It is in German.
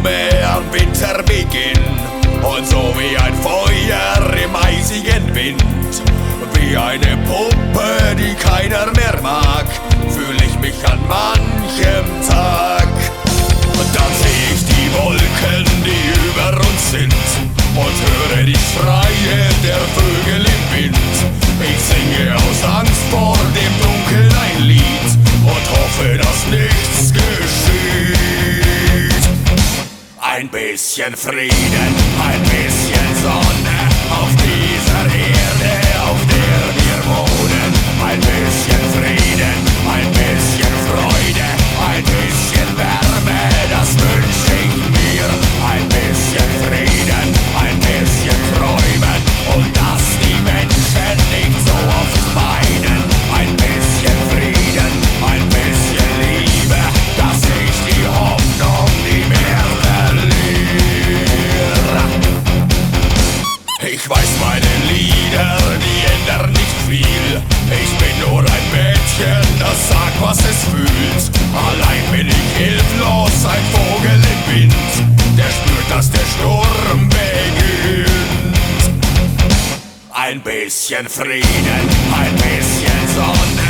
Blume am Winterbeginn und so wie ein Feuer im eisigen Wind. Wie eine Puppe, die keiner mehr mag, fühle ich mich an manchem Tag. Und dann sehe ich die Wolken, die über uns sind und höre die schreien. Ein bisschen Frieden, ein bisschen Sonne Ein bisschen Frieden, ein bisschen Sonne.